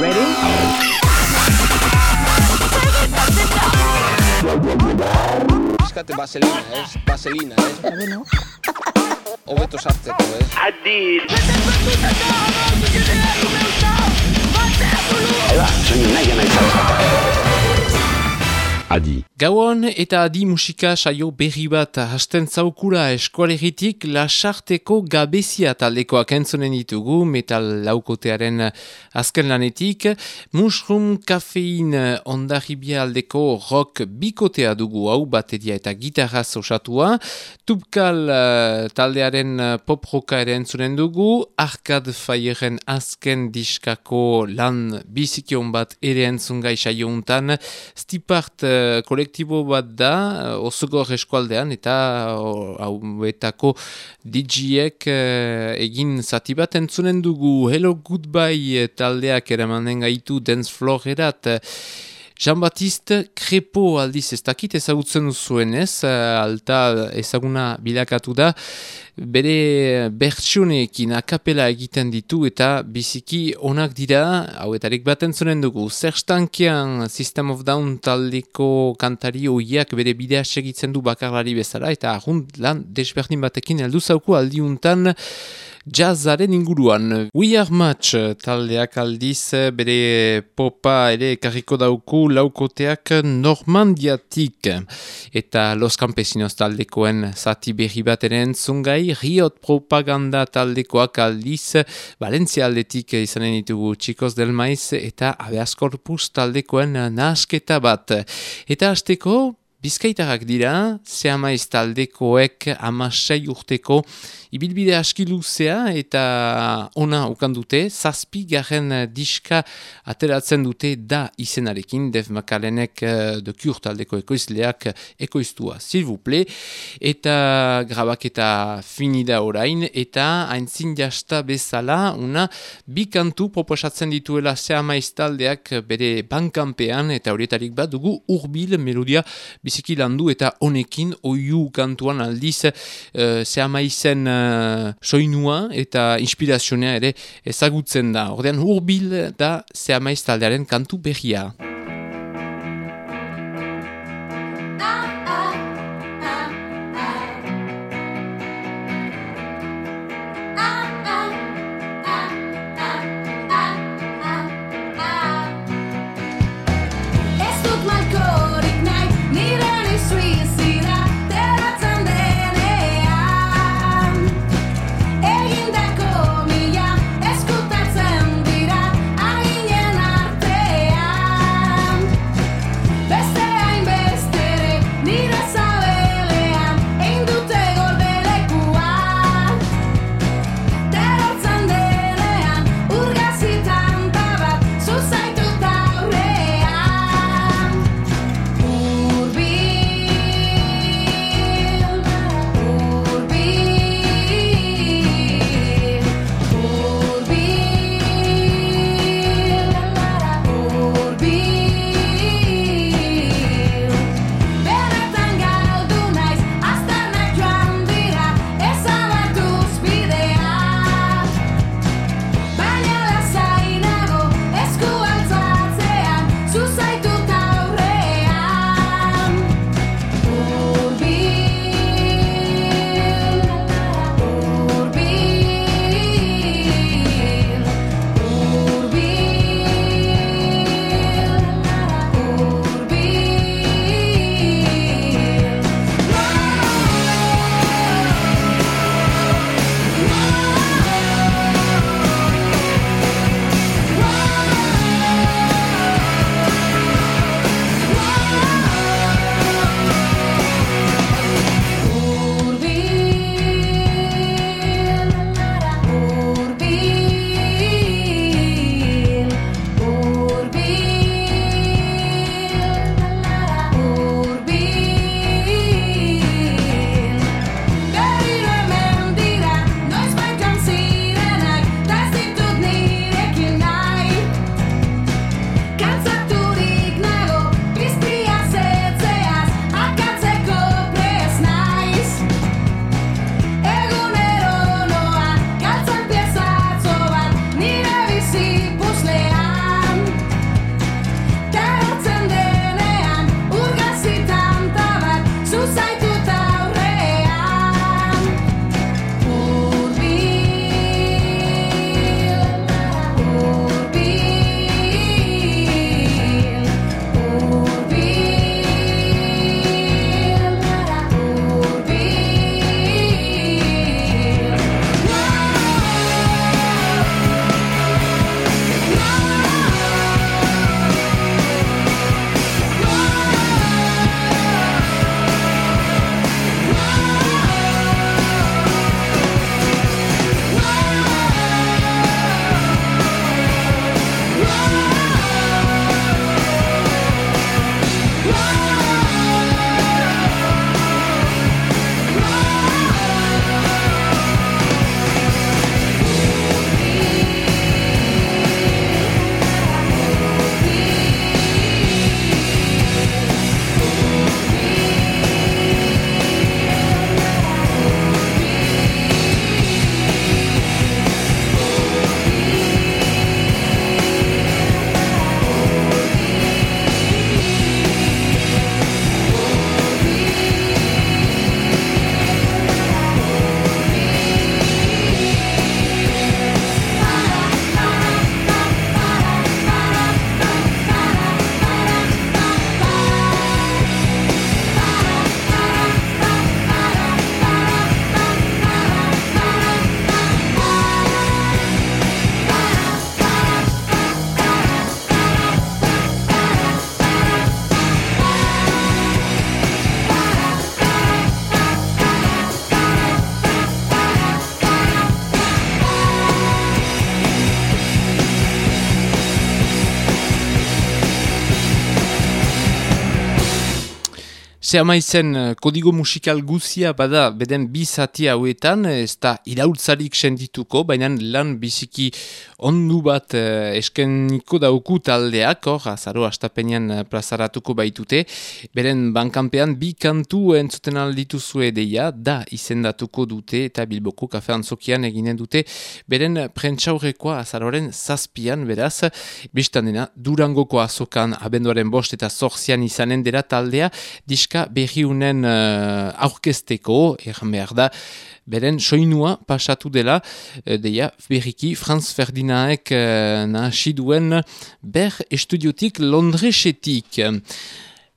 Ready? Eskate vaselina, ez? Vaselina, ez? Bueno, Hobeto sartzeko, ez? Adid. Adi. Gauan eta adi musika saio berri bat hasten zaukura eskualeritik lasarteko gabezia taldekoak entzonen ditugu metal laukotearen azken lanetik. Mushroom kafein ondarribia aldeko rock bikotea dugu hau bateria eta gitarraz osatua. Tupkal eh, taldearen eh, pop rocka ere entzonen dugu. Arcade Fireen azken diskako lan bizikion bat ere entzungai saio untan. Stipart eh, kolektibo bat da, uh, osogor eskualdean, eta uh, hauetako uh, egin zati bat entzunen dugu Hello Goodbye taldeak eramanen gaitu dance floor erat. Jean-Baptiste Crepo aldiz ez dakit ezagutzen zuen ez, alta ezaguna bilakatu da, bere bertsioneekin akapela egiten ditu eta biziki onak dira, hauetarik bat entzonen dugu, zerstankian System of Down taldeko kantari oiak bere bidea segitzen du bakarlari bezala, eta ahund lan desberdin batekin heldu zauku aldiuntan, jazzaren inguruan. We are much taldeak aldiz bere popa ere karriko dauku laukoteak normandiatik. Eta Los Campesinos taldekoen zati berri bat ere entzungai, Riot Propaganda taldekoak aldiz, Valencia aldetik izanen ditugu Chicos del Maiz eta Abeas Corpus taldekoen nasketa bat. Eta hasteko, Bizkaitarrak dira, zehamaiz taldekoek amasei urteko ibilbide aski luzea eta ona ukandute, zazpi garen diska ateratzen dute da izenarekin, Dev Makalenek uh, de Kur taldeko ekoizleak ekoiztua, silvuple, eta grabak eta finida orain, eta haintzin jasta bezala, una bi kantu proposatzen dituela zehamaiz taldeak bere bankanpean, eta horietarik bat dugu urbil melodia biziki landu eta honekin oiu kantuan aldiz uh, zehamaizen uh, soinua eta inspirazionea ere ezagutzen da. Ordean hurbil da zehamaiz taldearen kantu berria. Zehama izen eh, kodigo musikal guzia bada beden bi zati hauetan, ez da iraultzarik sendituko, baina lan biziki ondu bat eh, eskeniko dauku taldeak, hor, azaro astapenean eh, plazaratuko baitute, beren bankanpean bi kantu entzuten aldituzue deia, da izendatuko dute eta bilboko kafe antzokian eginen dute, beren prentsaurrekoa azaroren zazpian, beraz, biztan dena, durangoko azokan abenduaren bost eta zorzian izanen dela taldea, diska berriunen uh, aurkesteko, erran behar da, beren soinua pasatu dela, eh, deia berriki Franz Ferdinandek uh, nahasi duen ber estudiotik Londresetik.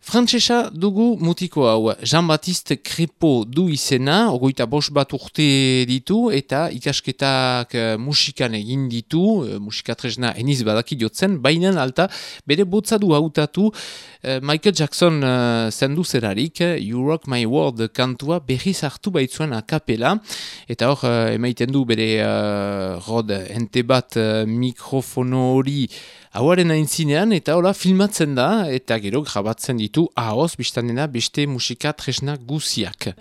Frantsesa dugu mutiko hau, Jean-Baptiste Crepo du izena, ogoita bos bat urte ditu, eta ikasketak uh, musikan egin ditu, uh, musikatresna eniz badaki jotzen, baina alta bere botza du hautatu uh, Michael Jackson uh, zendu zerarik, You Rock My World kantua berriz hartu baitzuen akapela, eta hor uh, emaiten du bere uh, rod ente bat uh, mikrofono hori hauaren aintzinean, eta hola filmatzen da, eta gero grabatzen ditu ahoz, biztanena beste musika tresna guziak.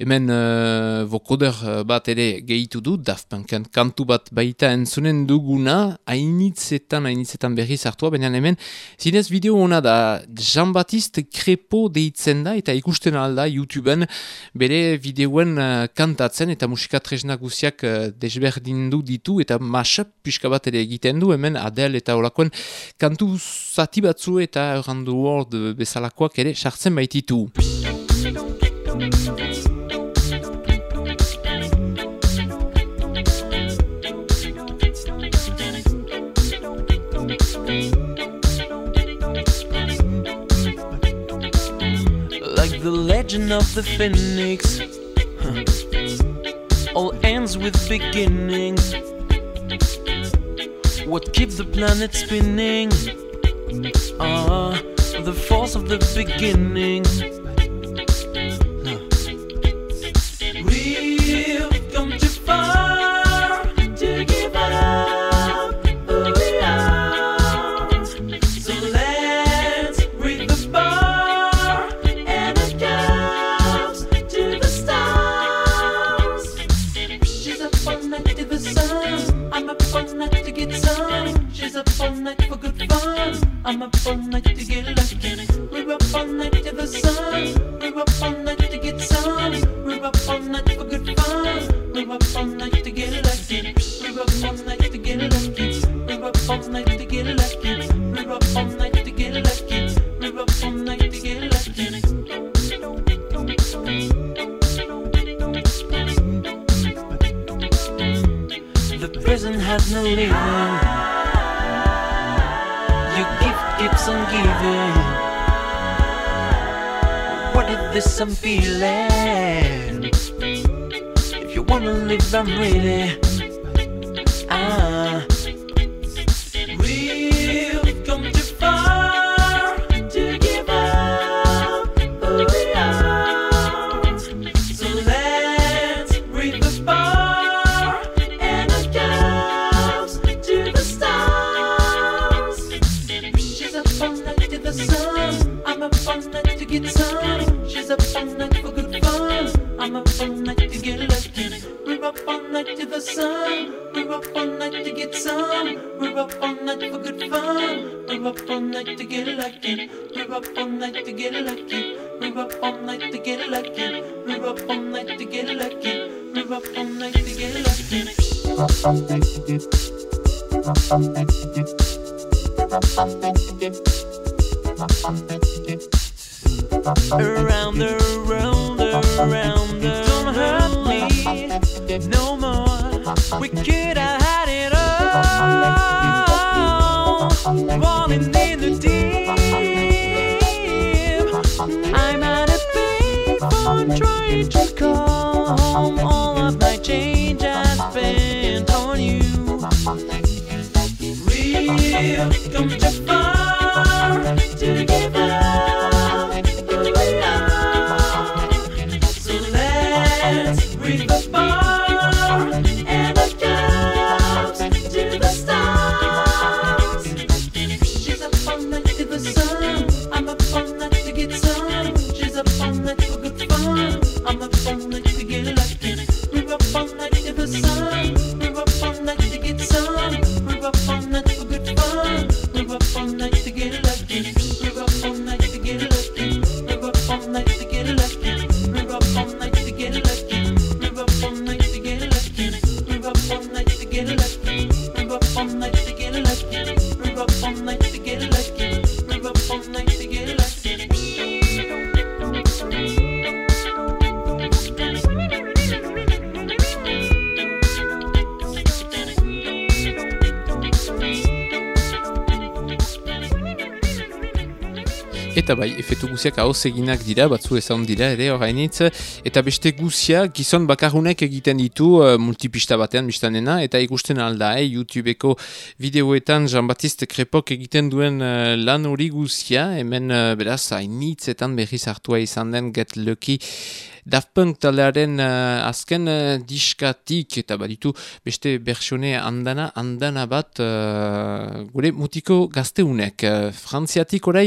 Hemen uh, vokoder bat ere gehitu du, Daft Punken kantu bat baita entzunen duguna, hainitzetan, hainitzetan berriz hartua, baina hemen zinez bideo hona da Jean-Baptiste Crepo deitzen da, eta ikusten alda YouTubeen bere bideoen uh, kantatzen, eta musika tresna guziak uh, desberdindu ditu, eta mashup pixka bat ere egiten du, hemen Adele eta olakoen kantu zati batzu eta Around the World bezalakoak ere sartzen baititu. Legend of the phoenix. huh. All ends with beginnings. What keeps the planet spinning? Ah, the force of the beginning. Around around around Don't hurt me no more. We could have had it all Falling in the deep. I'm at a payphone trying to call home All of my change I spent Come just fun. Guziak hau eginak dira, batzu ezan dira ere orainitz, eta beste guzia gizon bakarrunek egiten ditu uh, multipista batean biztanena, eta ikusten alda, eh, YouTubeko videoetan Jean-Baptiste Krepok egiten duen uh, lan hori guzia, hemen uh, beraz, hainitzetan berriz hartua izan den Get Lucky Daft Punk taldearen uh, azken uh, diskatik eta baditu beste bersione andana, andana bat uh, gure mutiko gazteunek. Uh, frantziatik orai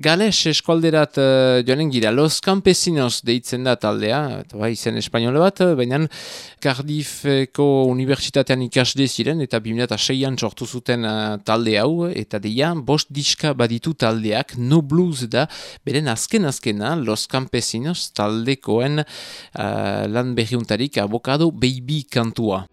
gales eskualderat uh, joanen gira, Los Campesinos deitzen da taldea, eta bai izen espainola bat, baina Cardiffeko unibertsitatean ikasde ziren eta 2006an sortu zuten uh, talde hau, eta deia bost diska baditu taldeak, No Blues da, beren azken azkena, Los Campesinos taldekoen lan berriuntarik abokado baby kantua.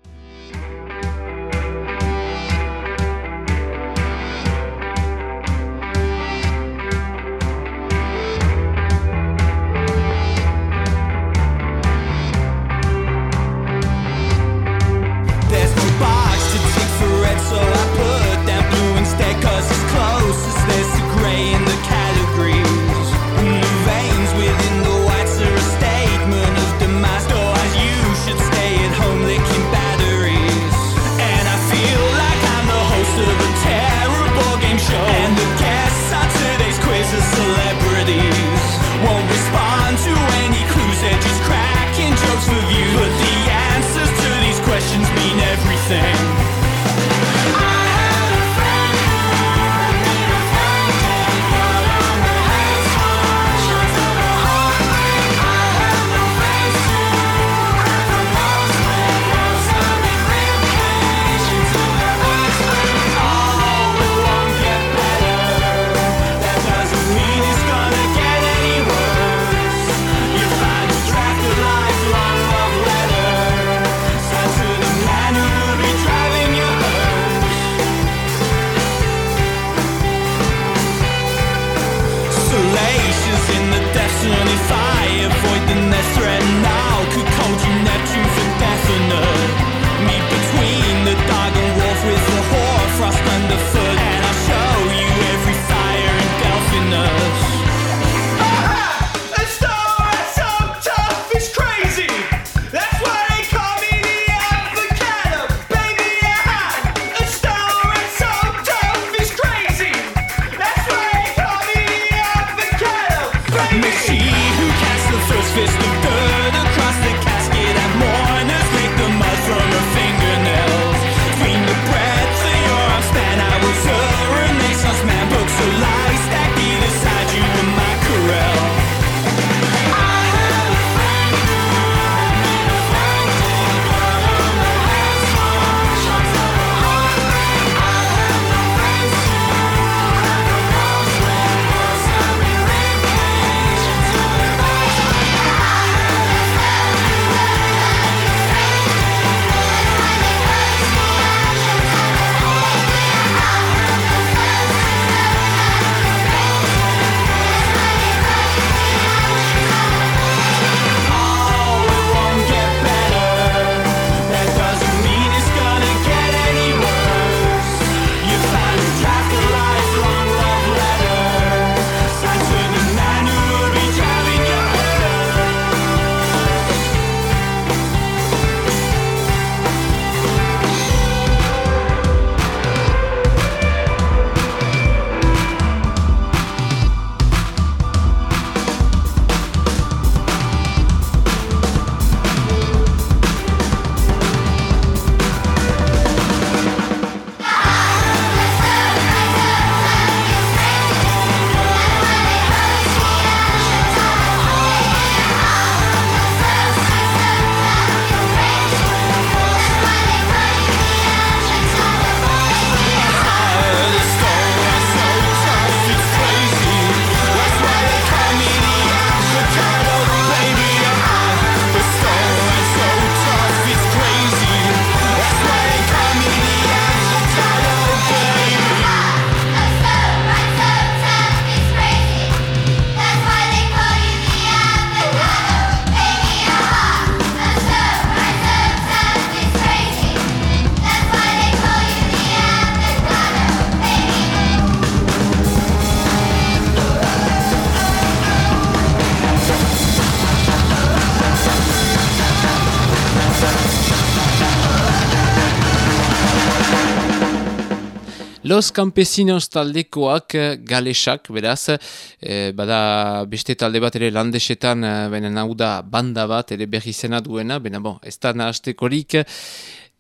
Los Campesinos taldekoak eh, galesak, beraz, eh, bada beste talde bat ere landesetan, eh, baina hau da banda bat, ere berri zena duena, baina bon, ez da nahastekorik,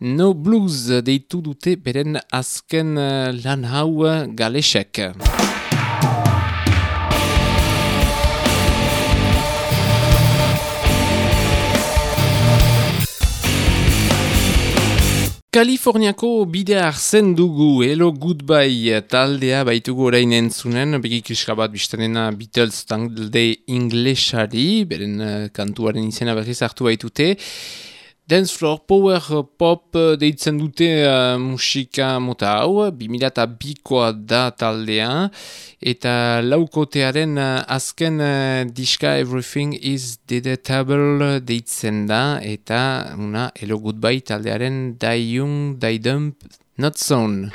No Blues deitu dute beren azken lan hau galesek. Kaliforniako bidea arzen dugu, Hello Goodbye taldea baitugu orain entzunen, begik bat biztenena Beatles talde inglesari, beren eh, kantuaren izena berriz hartu baitute. Dance floor power pop eh, deitzen dute uh, musika mota hau, 2002koa da taldea, eta laukotearen azken uh, diska Everything is Deletable deitzen da, eta una Hello Goodbye taldearen Die Young, Die Dump, Not Zone.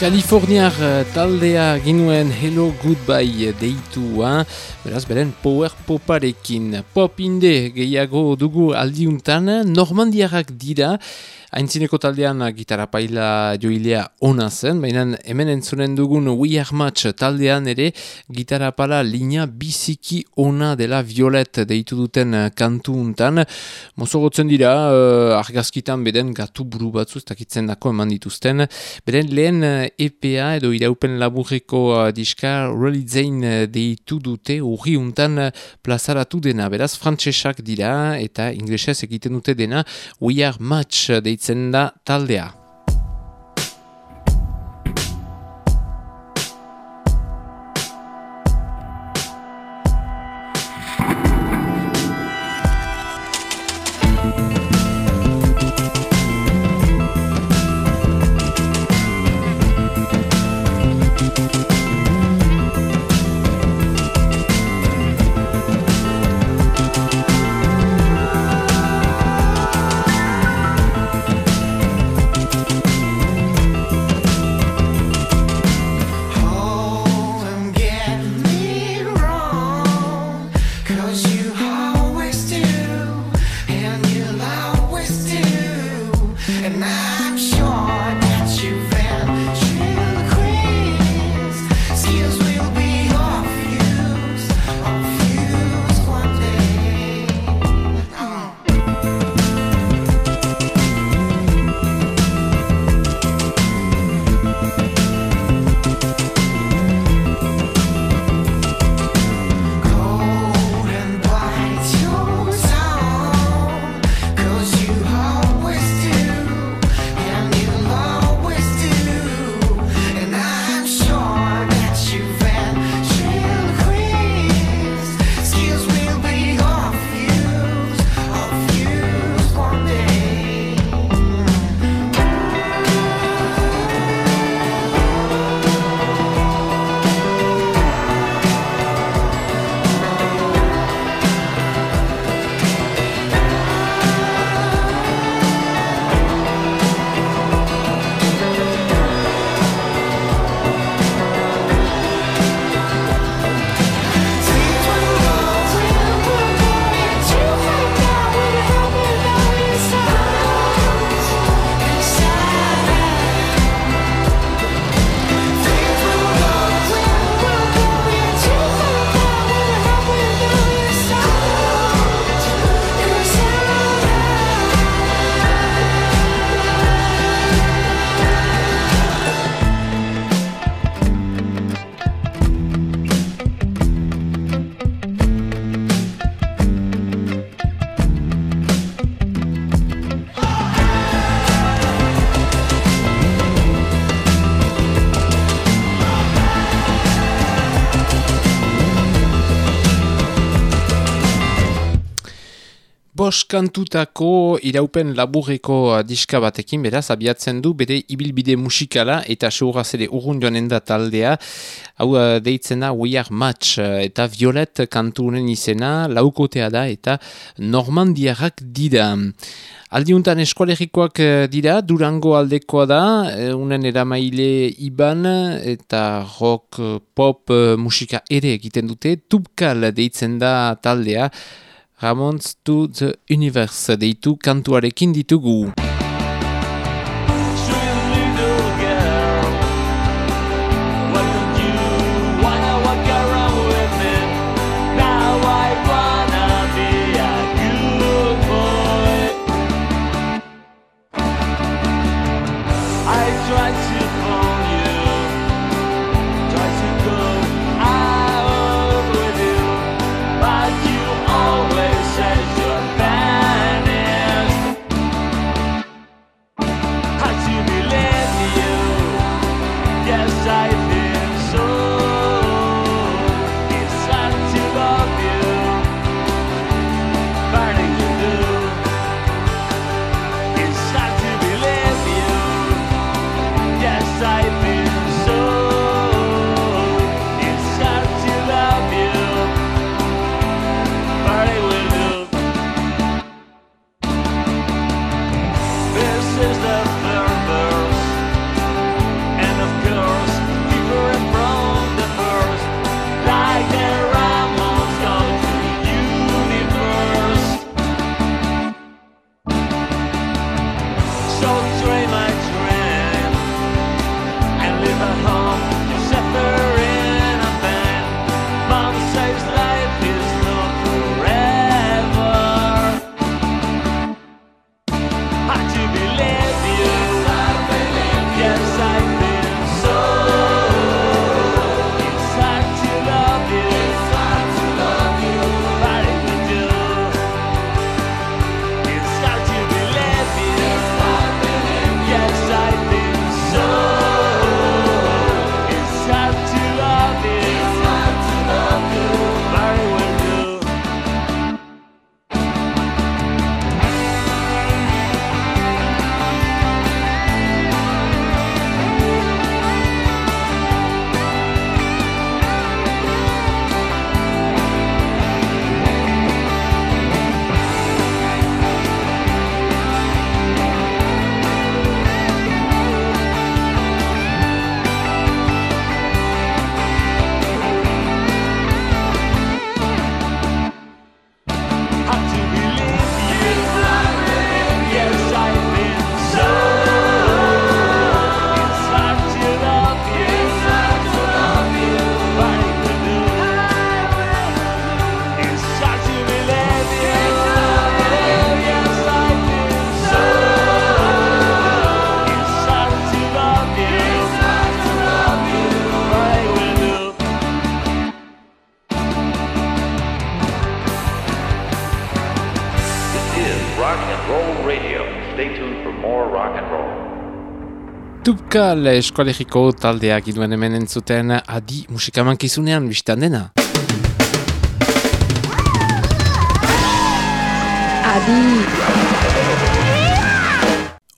Kaliforniar eh, taldea ginuen Hello Goodbye deitua, beraz beren power poparekin. Pop inde gehiago dugu aldiuntan, normandiarrak dira, Aintzineko taldean gitarra paila joilea ona zen, baina hemen entzunen dugun We Are Much taldean ere gitarra pala linea biziki ona dela violet deitu duten eh, kantu untan. Mozogotzen dira, uh, argazkitan beden gatu buru batzu, dakitzen dako eman dituzten. Beren lehen eh, EPA edo iraupen laburreko uh, diska Rolly Zane deitu dute urri untan uh, plazaratu dena. Beraz, frantsesak dira eta inglesez egiten dute dena We Are Much deitzen da taldea. Bos kantutako iraupen laburreko uh, diska batekin, beraz, abiatzen du bere ibilbide musikala eta seuraz ere urrun joanen da taldea. Hau uh, deitzen da We Are Match uh, eta Violet kantunen izena laukotea da eta normandiarrak dira. Aldiuntan eskualerikoak dira, Durango aldekoa da, unen eramaile iban eta rock, pop musika ere egiten dute, tubkal deitzen da taldea, Ramones to the Universe deitu kantuarekin ditugu. Tupkal eskualegiko taldeak iduen hemen entzuten adi musikamankizunean biztan dena. Adi,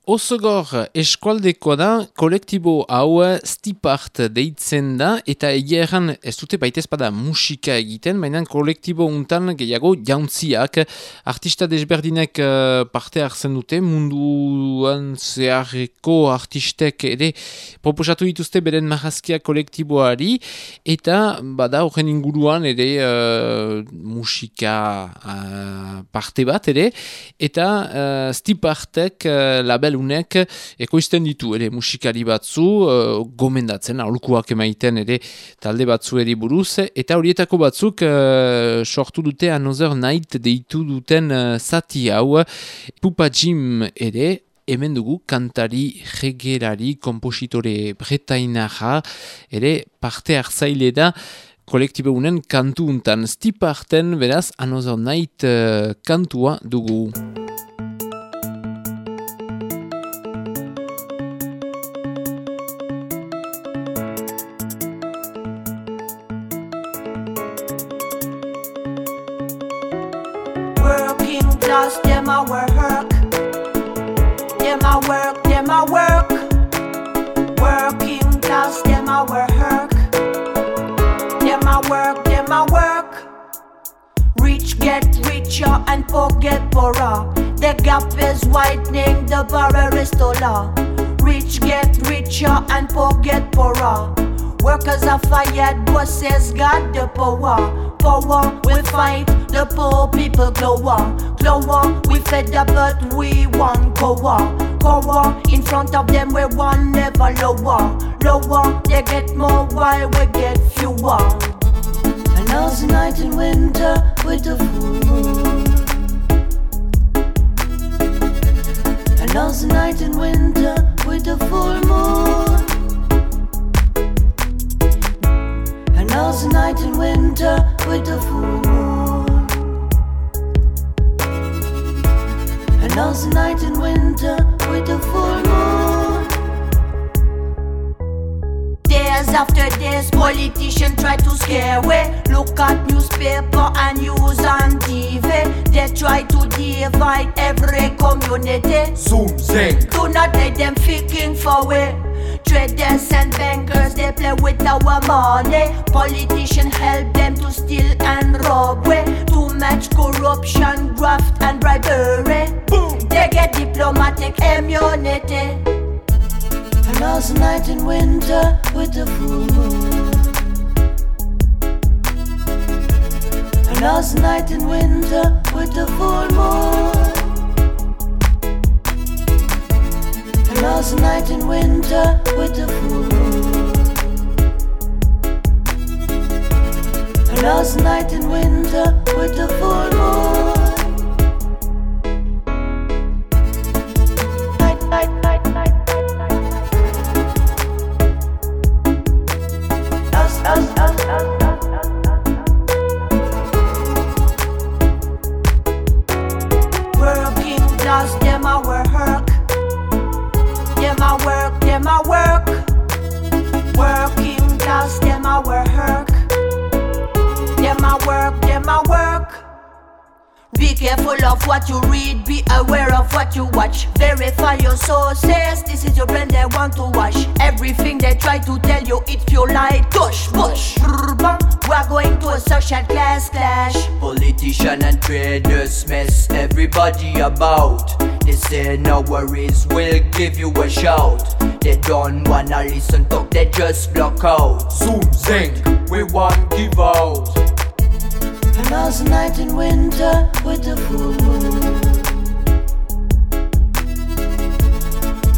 Osogor eskualdekoa da, kolektibo hau stipart deitzen da, eta egia erran ez dute baitez bada musika egiten, baina kolektibo untan gehiago jauntziak, artista desberdinek eh, parte hartzen dute, munduan zeharreko artistek ere proposatu dituzte beren marrazkia kolektiboari, eta bada horren inguruan ere eh, musika eh, parte bat ere, eta uh, stipartek uh, labelunek ekoizten ditu ere musikari batzu uh, gomendatzen, aholkuak emaiten ere talde batzueri buruz, eta horietako batzuk uh, sortu dute Another Night deitu duten uh, zati hau, Pupa Jim ere, hemen dugu kantari, regerari, kompositore bretainaja, ere parte hartzaile da, kolektibo unen kantu untan. Stiparten beraz Another Night uh, kantua dugu. Work, them a work. Working class, them a work. Them a work, them a work. Rich get richer and poor get poorer. The gap is widening, the barrier is taller. Rich get richer and poor get poorer. Workers are fired, bosses got the power. Power, we fight, the poor people glower. Glower, we fed up, but we want power. In front of them, we want never lower. Lower, they get more while we get fewer. And now's the night in winter with the full moon. And now's the night in winter with the full moon. And now's the night in winter with the full moon. The night in winter with the full moon. Days after days, politicians try to scare we. Look at newspaper and news on TV. They try to divide every community. Zoom, zing. Do not let them thinking for we. Traders and bankers, they play with our money. Politicians help them to steal and rob we. Too much corruption, graft and bribery. Boom. They get diplomatic immunity. And now's the night in winter with the full moon. And now's night in winter with the full moon. Last night in winter with the full moon. Last night in winter with the full moon. A work, them a work. Working class, them a work. Them a work, them a work. Be careful of what you read, be aware of what you watch. Verify your sources, this is your brain they want to wash. Everything they try to tell you, it feel like tush, push. brr, bum. We're going to a social class clash. Politician and traders mess everybody about. They say no worries, we'll give you a shout. They don't wanna listen, talk, they just block out. Zoom zing, we won't give out. A last night in winter with the full moon.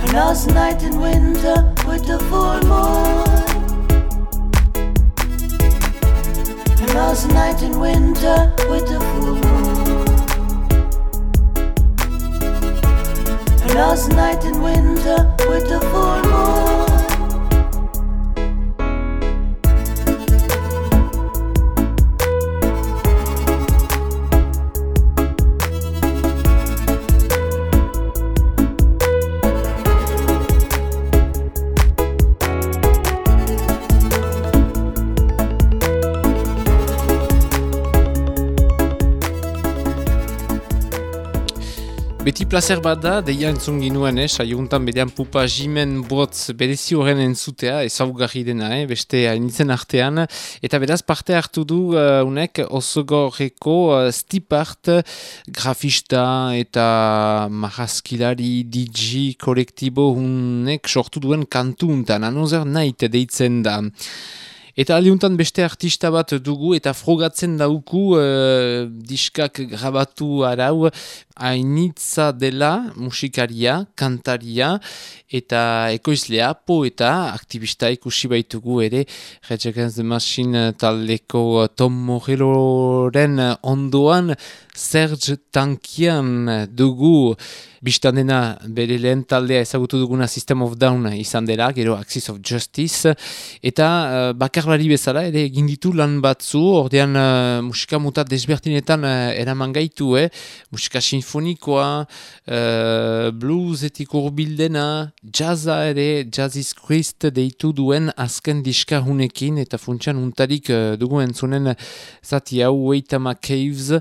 A last night in winter with the full moon. Last night in winter with the full moon. Last night in winter with the full moon. Placer bat da, deia entzun ginuen, eh, saiuntan bedean pupa jimen botz berezi horren entzutea, ezaugarri dena, eh, beste hainitzen artean, eta beraz parte hartu du uh, unek osogorreko uh, stipart grafista eta marrazkilari DJ kolektibo unek sortu duen kantu untan, anozer night deitzen da. Eta aldiuntan beste artista bat dugu eta frogatzen dauku uh, diskak grabatu arau hainitza dela musikaria, kantaria eta ekoizlea, poeta, aktivista ikusi baitugu ere Against the Machine taldeko Tom Morelloren ondoan Serge Tankian dugu Bistan dena bere lehen taldea ezagutu duguna System of Down izan dela, gero Axis of Justice, eta uh, bakarlari bezala ere egin ditu lan batzu, ordean uh, musika mutat desbertinetan uh, eraman gaitu, eh? musika sinfonikoa, uh, bluesetik urbildena, jazza ere, Jazz is Christ deitu duen azken diska eta funtsan untarik uh, dugu entzunen zati hau Waitama Caves,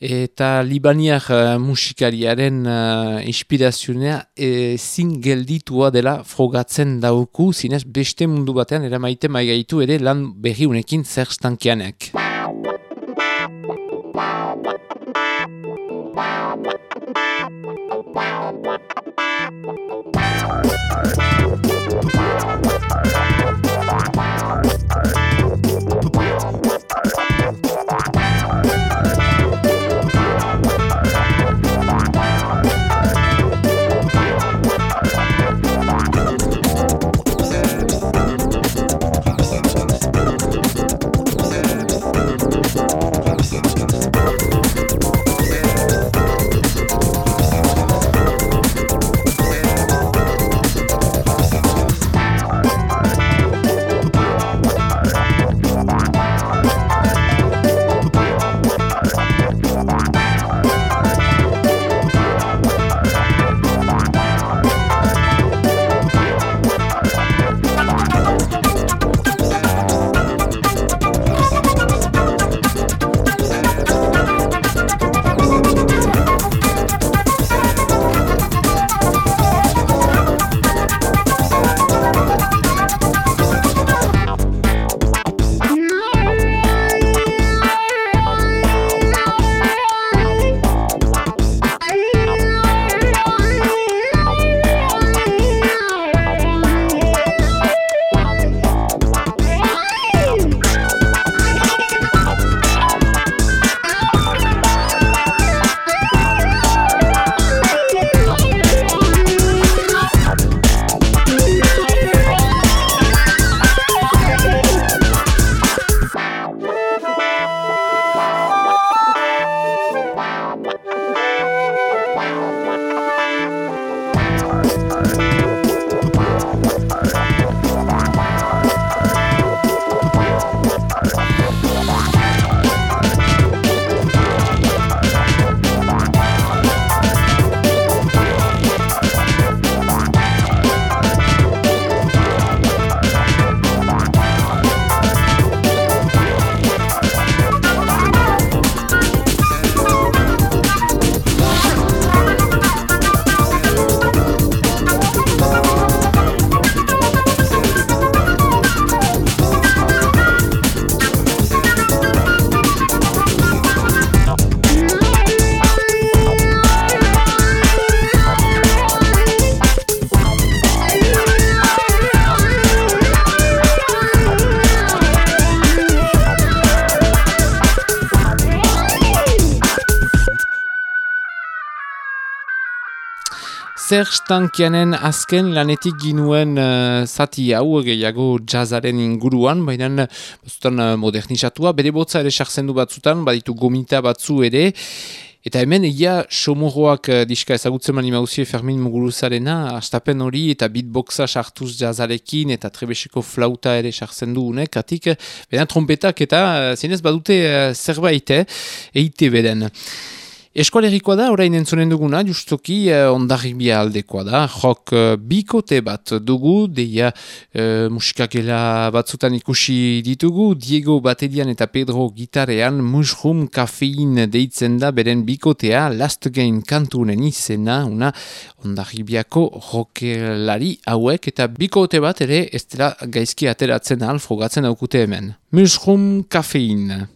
eta libaniar uh, musikariaren uh, inspirazionea ezin gelditua dela frogatzen dauku, zinez beste mundu batean eramaite maigaitu ere lan berri unekin zer stankianek. Zer stankianen azken lanetik ginuen uh, zati hau gehiago jazzaren inguruan, baina batzutan uh, modernizatua, bere botza ere sartzen du batzutan, baditu gomita batzu ere, Eta hemen egia somorroak uh, diska ezagutzen mani mauzie Fermin Muguruzarena, astapen hori eta beatboxa sartuz jazarekin eta trebeseko flauta ere sartzen du unek, atik, bena trompetak eta uh, zinez badute uh, zerbait, eh, eite beden. Eskualerikoa da, orain entzonen duguna, justoki eh, ondarribia aldekoa da, jok eh, bikote bat dugu, deia eh, musikakela batzutan ikusi ditugu, Diego Batedian eta Pedro Gitarean mushroom kafein deitzen da beren bikotea, last gain kantunen izena, una ondarribiako jokelari hauek, eta bikote bat ere ez dela gaizki ateratzen al frogatzen aukute hemen. Mushroom kafein.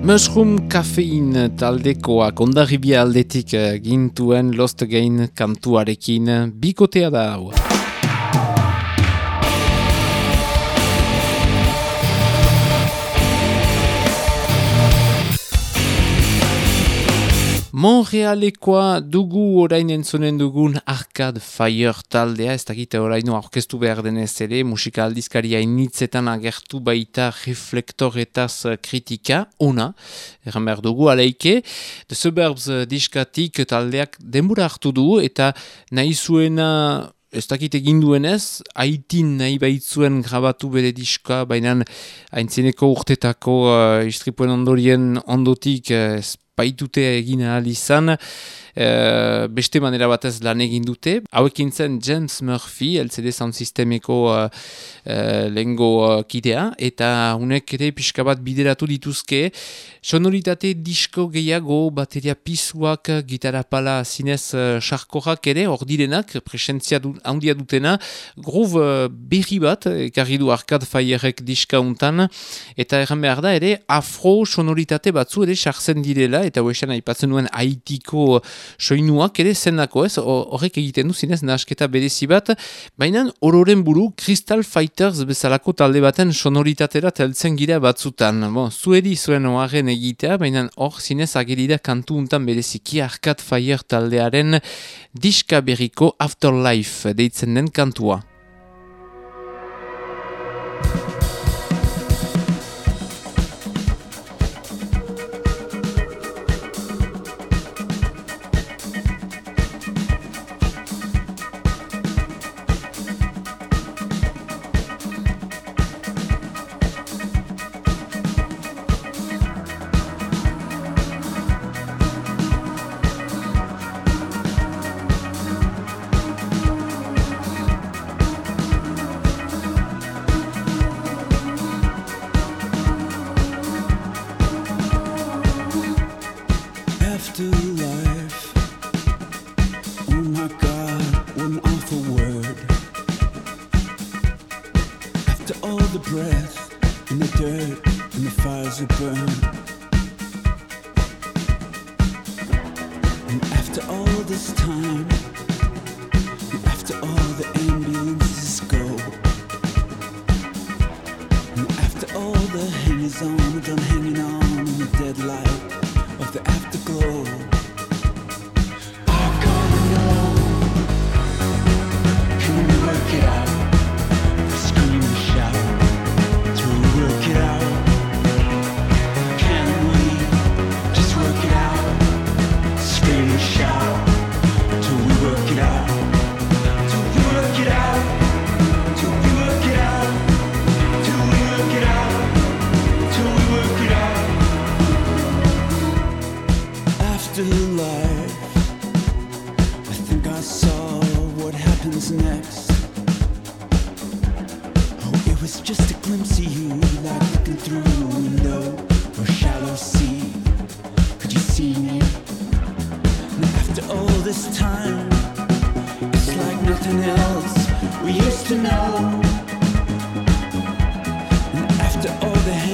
Mushroom Caffeine taldekoak ondarribia aldetik eh, gintuen Lost Again kantuarekin bikotea da hau. Montrealekoa dugu orain entzonen dugun Arcade Fire taldea, ez dakite oraino aurkeztu behar denez ere, musika aldizkaria initzetan agertu baita reflektoretaz kritika, ona, erran behar dugu, aleike, The Suburbs diskatik taldeak denbura hartu du, eta nahi zuena ez dakit egin duenez, haitin nahi baitzuen grabatu bere diska, baina haintzeneko urtetako uh, istripuen ondorien ondotik uh, ez baitute egin ahal izan. Eh, beste manera batez lan egin dute. Hauekin zen James Murphy, LCD Sound Systemeko uh, uh, lehengo uh, kidea, eta unek ere pixka bat bideratu dituzke, sonoritate disko gehiago, bateria pisuak, gitarra pala zinez uh, sarkorak ere, hor direnak, presentzia du, handia dutena, groove berri bat, ekarri du Arcade Firek diska untan, eta erran behar da ere, afro sonoritate batzu ere sartzen direla, eta hoesan aipatzen nuen haitiko soinuak ere zenako ez, ho- horrek egiten du zinez nahasketa berezi bat, baina ororen buru Crystal Fighters bezalako talde baten sonoritatera teltzen gira batzutan. Bon, zueri zuen oaren egitea, baina hor zinez agerida kantu untan bereziki Arcade Fire taldearen diska berriko Afterlife deitzen den kantua.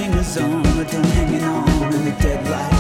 fingers on, but I'm hanging on in the deadlight.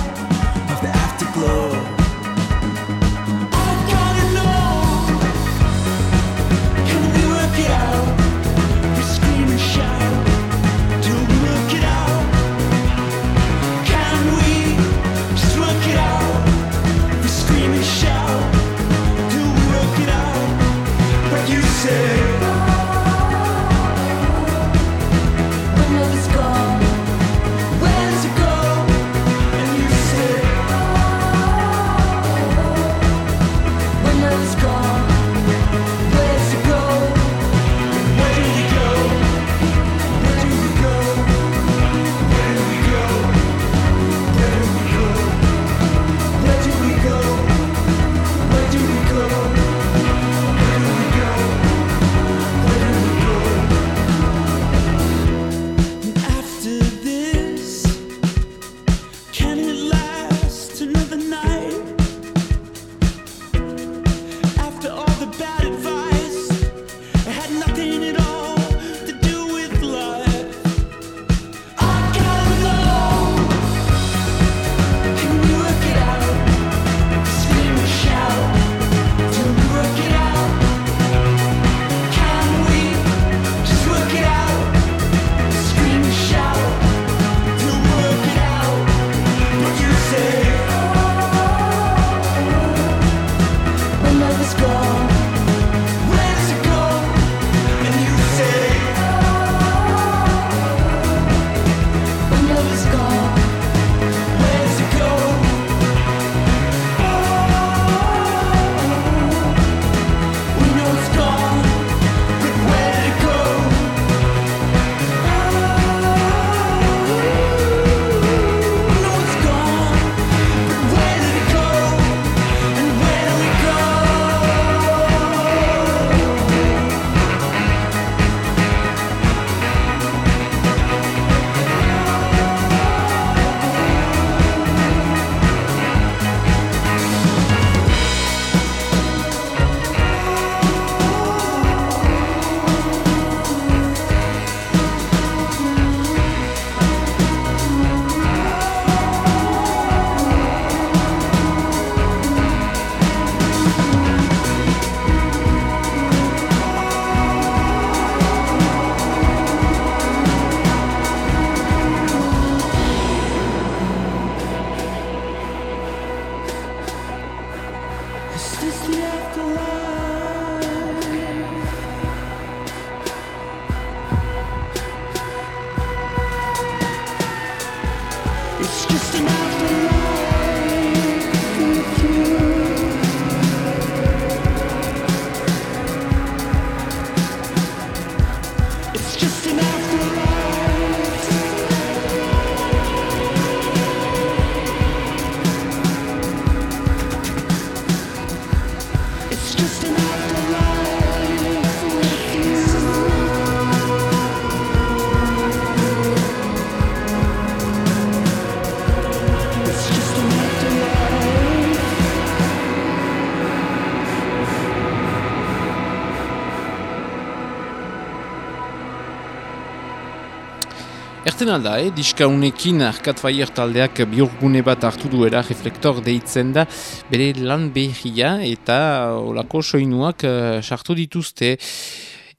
Alda, eh? diska unekin Arkat Fire taldeak biurgune bat hartu duera reflektor deitzen da bere lan behia eta olako soinuak eh, sartu dituzte.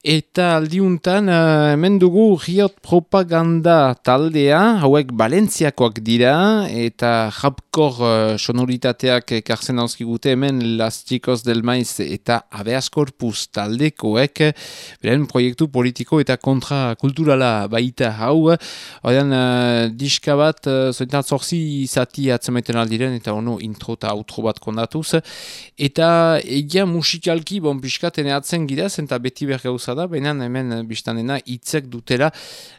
Eta aldiuntan, uh, hemen dugu Riot Propaganda taldea, hauek Balentziakoak dira, eta hardcore uh, sonoritateak ekartzen dauzkigute hemen Las Chicos del Maiz eta Abeas Corpus taldekoek, beren proiektu politiko eta kontrakulturala baita hau. Oian, uh, diska bat, uh, zoetan zorzi zati atzemaiten aldiren, eta ono intro eta outro bat kondatuz. Eta egia musikalki, bon, piskaten eatzen gira, zenta beti behar gauza da, baina hemen eh, biztanena hitzek dutela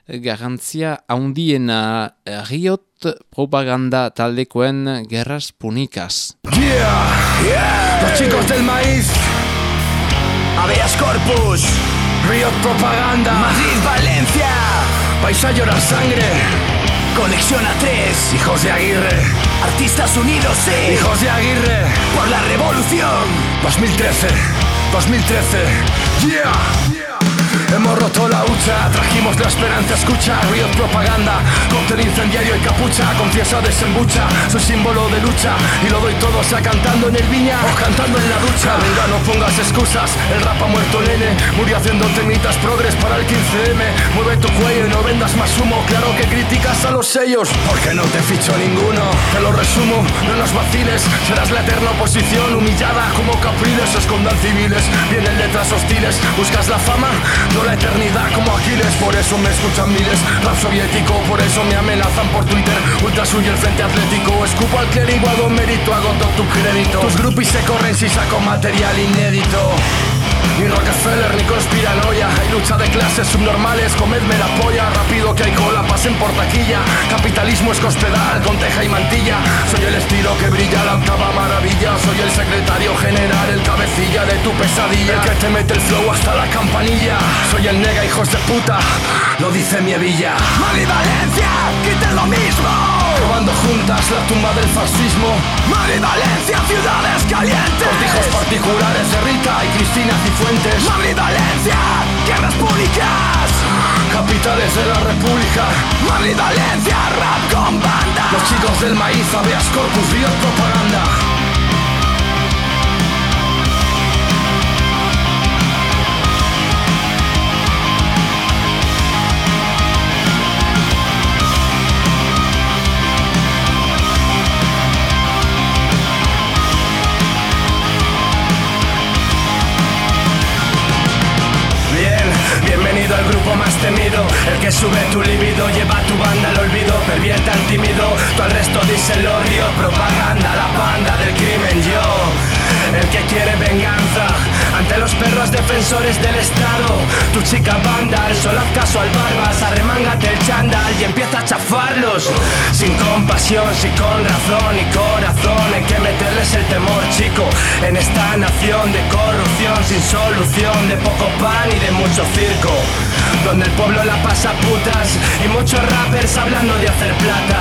eh, garantzia haundiena Riot propaganda taldekoen gerras punikaz. Yeah, yeah. Los chicos del maíz. Habeas Corpus. Río Propaganda. Madrid, Valencia. Vais a llorar sangre. Conexión a tres. Hijos de Aguirre. Artistas unidos, sí. Hijos de Aguirre. Por la revolución. 2013. 2013. Yeah. Hemos roto la hucha, trajimos la esperanza, escucha, río propaganda, cóctel incendiario y capucha, confiesa desembucha, soy símbolo de lucha y lo doy todo, sea cantando en el viña o cantando en la ducha. Venga, no pongas excusas, el rap ha muerto nene, murió haciendo temitas progres para el 15M, mueve tu cuello y no vendas más humo, claro que criticas a los sellos, porque no te ficho ninguno, te lo resumo, no nos vaciles, serás la eterna oposición, humillada como capriles, escondan civiles, vienen letras hostiles, buscas la fama, no la eternidad como Aquiles, por eso me escuchan miles. Rap soviético, por eso me amenazan por Twitter. Ultra suyo el frente atlético, escupo al clérigo, hago mérito, hago todo tu crédito. Tus groupies se corren si saco material inédito. Ni Rockefeller ni conspiranoia Hay lucha de clases subnormales Comedme la polla. Rápido que hay cola Pasen por taquilla. Capitalismo es cospedal Con teja y mantilla. Soy el estilo que brilla La octava maravilla. Soy el secretario general El cabecilla de tu pesadilla. El que te mete el flow hasta la campanilla. Soy el nega hijos de puta Lo dice mi hebilla. Mali Valencia Quiten lo mismo Robando juntas la tumba del fascismo. Mali Valencia Ciudades calientes. Cortijos particulares de Rita y Cristina Cifuentes. Madrid, Valencia, guerras públicas. Capitales de la República. Madrid, Valencia, rap con banda. Los chicos del maíz, habeas corpus, río propaganda al grupo más temido. El que sube tu libido, lleva tu banda al olvido Pervierte al tímido, tú al resto díselo río Propaganda, la banda del crimen Yo, el que quiere venganza Ante los perros defensores del Estado. Tu chica banda, solo haz caso al barbas Arremángate el chándal y empieza a chafarlos. Sin compasión, sí con razón y corazón Hay que meterles el temor, chico. En esta nación de corrupción Sin solución, de poco pan y de mucho circo Donde el pueblo la pasa putas Y muchos rappers hablando de hacer plata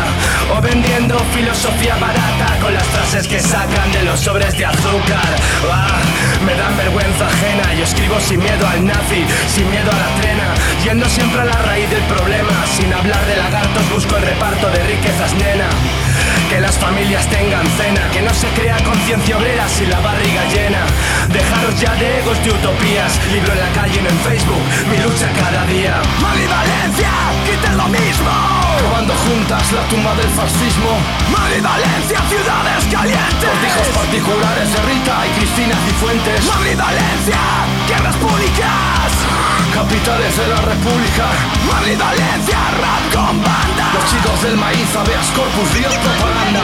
O vendiendo filosofía barata Con las frases que sacan de los sobres de azúcar. Ah, Me dan vergüenza ajena Yo escribo sin miedo al nazi Sin miedo a la trena Yendo siempre a la raíz del problema Sin hablar de lagartos busco el reparto de riquezas, nena familias tengan cena, que no se crea conciencia obrera sin la barriga llena. Dejaros ya de egos de utopías, libro en la calle, no en Facebook, mi lucha cada día. Mali Valencia, quiten lo mismo. Robando juntas la tumba del fascismo. Mali Valencia, ciudades calientes. Cortijos particulares de Rita y Cristina Cifuentes. Mali Valencia, guerras públicas. Capitales de la República. Mali Valencia, rap con banda. Los chicos del maíz, habeas corpus, río propaganda.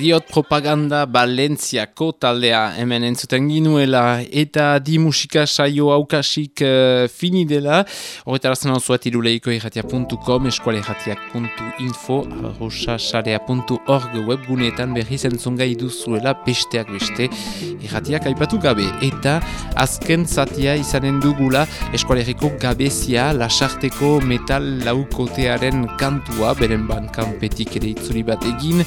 Riot Propaganda Valentziako taldea hemen entzuten ginuela eta di musika saio haukasik uh, fini dela. Horretarazten hau zuat iruleiko irratia.com, eskualerratiak.info, rosasarea.org webguneetan berri zentzungai duzuela besteak beste irratiak aipatu gabe. Eta azken zatia izanen dugula eskualerriko gabezia lasarteko metal laukotearen kantua, beren ban kanpetik ere itzuri bat egin,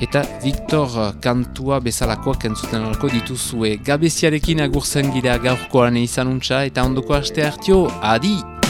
eta Victor kantua bezalakoak entzuten alko dituzue. Gabeziarekin agurzen gira gaurkoan izan untxa eta ondoko aste hartio, adi!